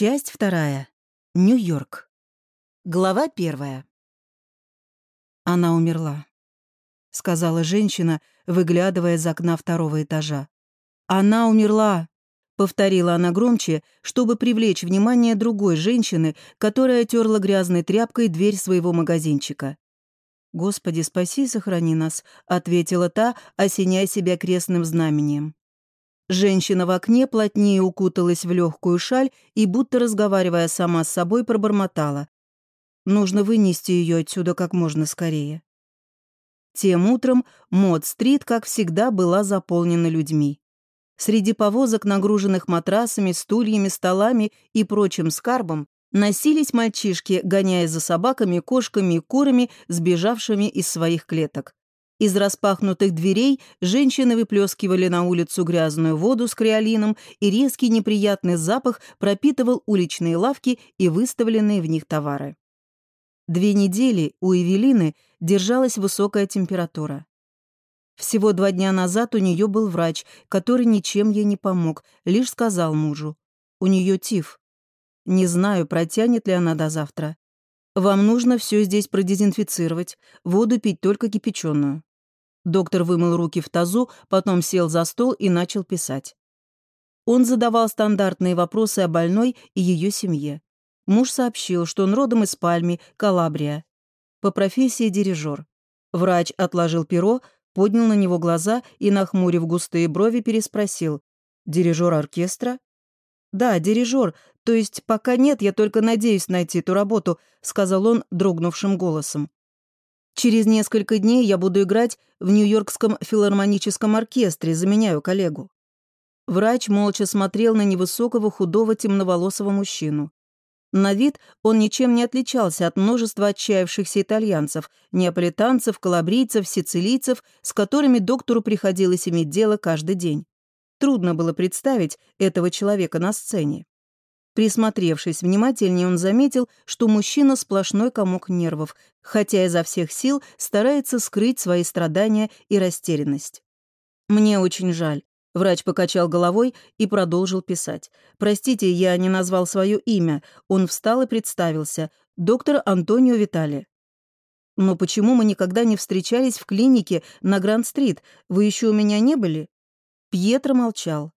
Часть вторая. Нью-Йорк. Глава первая. Она умерла, сказала женщина, выглядывая из окна второго этажа. Она умерла, повторила она громче, чтобы привлечь внимание другой женщины, которая терла грязной тряпкой дверь своего магазинчика. «Господи, спаси и сохрани нас», — ответила та, осеняя себя крестным знамением. Женщина в окне плотнее укуталась в легкую шаль и, будто разговаривая сама с собой, пробормотала. Нужно вынести ее отсюда как можно скорее. Тем утром Мод-стрит, как всегда, была заполнена людьми. Среди повозок, нагруженных матрасами, стульями, столами и прочим скарбом, носились мальчишки, гоняя за собаками, кошками и курами, сбежавшими из своих клеток. Из распахнутых дверей женщины выплескивали на улицу грязную воду с креолином, и резкий неприятный запах пропитывал уличные лавки и выставленные в них товары. Две недели у Эвелины держалась высокая температура. Всего два дня назад у нее был врач, который ничем ей не помог, лишь сказал мужу. У нее тиф. Не знаю, протянет ли она до завтра. Вам нужно все здесь продезинфицировать, воду пить только кипяченую. Доктор вымыл руки в тазу, потом сел за стол и начал писать. Он задавал стандартные вопросы о больной и ее семье. Муж сообщил, что он родом из Пальми, Калабрия. По профессии дирижер. Врач отложил перо, поднял на него глаза и, нахмурив густые брови, переспросил. «Дирижер оркестра?» «Да, дирижер. То есть пока нет, я только надеюсь найти эту работу», — сказал он дрогнувшим голосом. Через несколько дней я буду играть в Нью-Йоркском филармоническом оркестре, заменяю коллегу». Врач молча смотрел на невысокого, худого, темноволосого мужчину. На вид он ничем не отличался от множества отчаявшихся итальянцев, неаполитанцев, калабрийцев, сицилийцев, с которыми доктору приходилось иметь дело каждый день. Трудно было представить этого человека на сцене. Присмотревшись внимательнее, он заметил, что мужчина сплошной комок нервов, хотя изо всех сил старается скрыть свои страдания и растерянность. «Мне очень жаль». Врач покачал головой и продолжил писать. «Простите, я не назвал свое имя». Он встал и представился. «Доктор Антонио Витали». «Но почему мы никогда не встречались в клинике на Гранд-стрит? Вы еще у меня не были?» Пьетро молчал.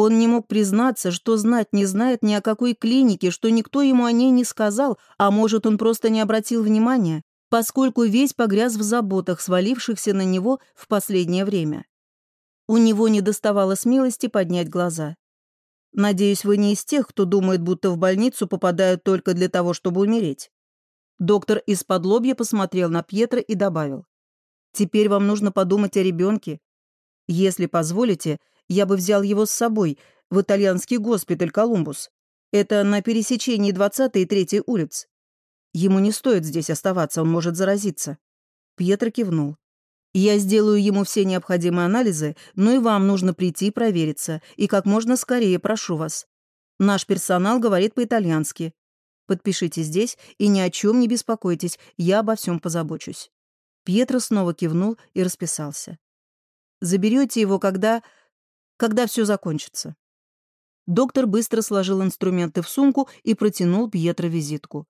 Он не мог признаться, что знать не знает ни о какой клинике, что никто ему о ней не сказал, а может, он просто не обратил внимания, поскольку весь погряз в заботах, свалившихся на него в последнее время. У него не доставало смелости поднять глаза. «Надеюсь, вы не из тех, кто думает, будто в больницу попадают только для того, чтобы умереть». Доктор из-под лобья посмотрел на Пьетро и добавил. «Теперь вам нужно подумать о ребенке. Если позволите, я бы взял его с собой в итальянский госпиталь «Колумбус». Это на пересечении 20 и 3 улиц. Ему не стоит здесь оставаться, он может заразиться». Пьетро кивнул. «Я сделаю ему все необходимые анализы, но и вам нужно прийти и провериться, и как можно скорее прошу вас. Наш персонал говорит по-итальянски. Подпишите здесь и ни о чем не беспокойтесь, я обо всем позабочусь». Пьетро снова кивнул и расписался. «Заберете его, когда...» когда все закончится». Доктор быстро сложил инструменты в сумку и протянул Пьетро визитку.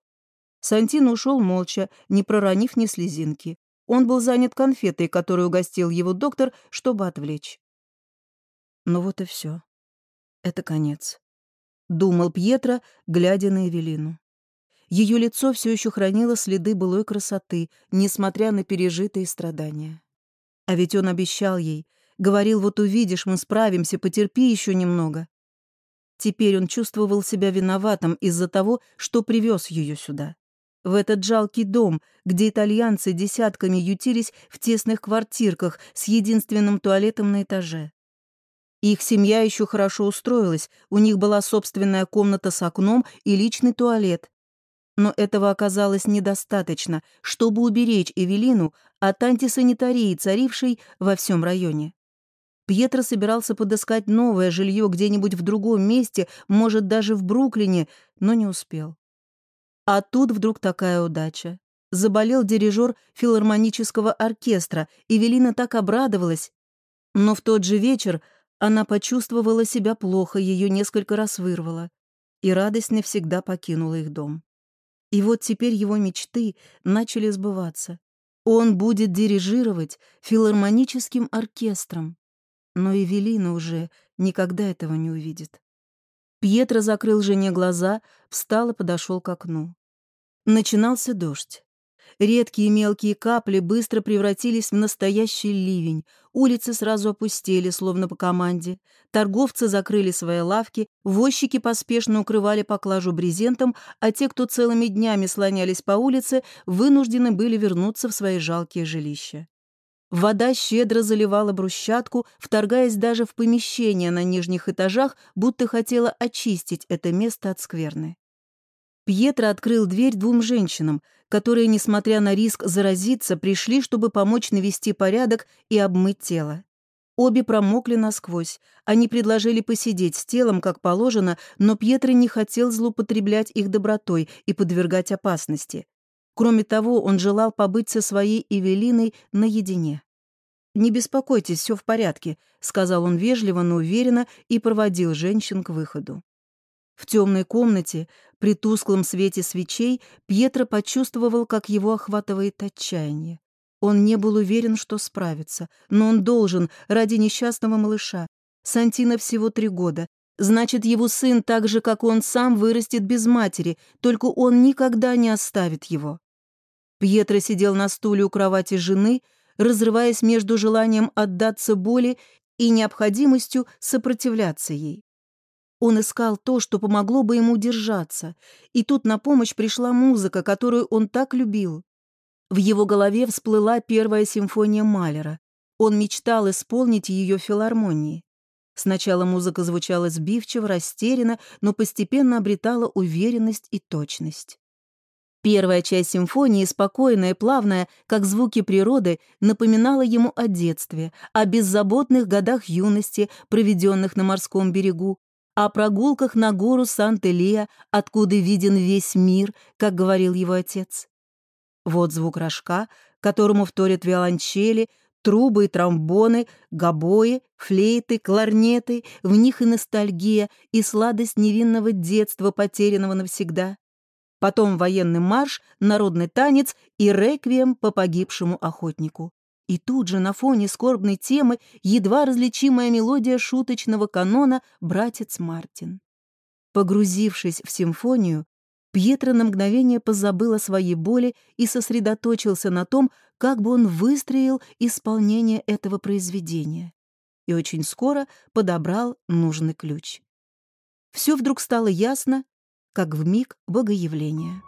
Сантин ушел молча, не проронив ни слезинки. Он был занят конфетой, которую угостил его доктор, чтобы отвлечь. Ну вот и все. Это конец. Думал Пьетро, глядя на Эвелину. Ее лицо все еще хранило следы былой красоты, несмотря на пережитые страдания. А ведь он обещал ей, Говорил, вот увидишь, мы справимся, потерпи еще немного. Теперь он чувствовал себя виноватым из-за того, что привез ее сюда. В этот жалкий дом, где итальянцы десятками ютились в тесных квартирках с единственным туалетом на этаже. Их семья еще хорошо устроилась, у них была собственная комната с окном и личный туалет. Но этого оказалось недостаточно, чтобы уберечь Эвелину от антисанитарии, царившей во всем районе. Пьетро собирался подыскать новое жилье где-нибудь в другом месте, может, даже в Бруклине, но не успел. А тут вдруг такая удача. Заболел дирижер филармонического оркестра, и Велина так обрадовалась. Но в тот же вечер она почувствовала себя плохо, ее несколько раз вырвало. и радость навсегда покинула их дом. И вот теперь его мечты начали сбываться. Он будет дирижировать филармоническим оркестром. Но Эвелина уже никогда этого не увидит. Пьетро закрыл жене глаза, встал и подошел к окну. Начинался дождь. Редкие мелкие капли быстро превратились в настоящий ливень. Улицы сразу опустели, словно по команде. Торговцы закрыли свои лавки, возчики поспешно укрывали поклажу брезентом, а те, кто целыми днями слонялись по улице, вынуждены были вернуться в свои жалкие жилища. Вода щедро заливала брусчатку, вторгаясь даже в помещения на нижних этажах, будто хотела очистить это место от скверны. Пьетро открыл дверь двум женщинам, которые, несмотря на риск заразиться, пришли, чтобы помочь навести порядок и обмыть тело. Обе промокли насквозь. Они предложили посидеть с телом, как положено, но Пьетро не хотел злоупотреблять их добротой и подвергать опасности. Кроме того, он желал побыть со своей Эвелиной наедине. «Не беспокойтесь, все в порядке», — сказал он вежливо, но уверенно и проводил женщин к выходу. В темной комнате, при тусклом свете свечей, Пьетро почувствовал, как его охватывает отчаяние. Он не был уверен, что справится, но он должен ради несчастного малыша. Сантина всего три года. Значит, его сын так же, как он сам, вырастет без матери, только он никогда не оставит его. Пьетро сидел на стуле у кровати жены, разрываясь между желанием отдаться боли и необходимостью сопротивляться ей. Он искал то, что помогло бы ему держаться, и тут на помощь пришла музыка, которую он так любил. В его голове всплыла первая симфония Малера. Он мечтал исполнить ее в филармонии. Сначала музыка звучала сбивчиво, растерянно, но постепенно обретала уверенность и точность. Первая часть симфонии, спокойная и плавная, как звуки природы, напоминала ему о детстве, о беззаботных годах юности, проведенных на морском берегу, о прогулках на гору Сант-Элия, откуда виден весь мир, как говорил его отец. Вот звук рожка, которому вторят виолончели, трубы и тромбоны, гобои, флейты, кларнеты, в них и ностальгия, и сладость невинного детства, потерянного навсегда. Потом военный марш, народный танец и реквием по погибшему охотнику. И тут же на фоне скорбной темы едва различимая мелодия шуточного канона «Братец Мартин». Погрузившись в симфонию, Пьетро на мгновение позабыл о своей боли и сосредоточился на том, как бы он выстроил исполнение этого произведения. И очень скоро подобрал нужный ключ. Все вдруг стало ясно, как в миг богоявления.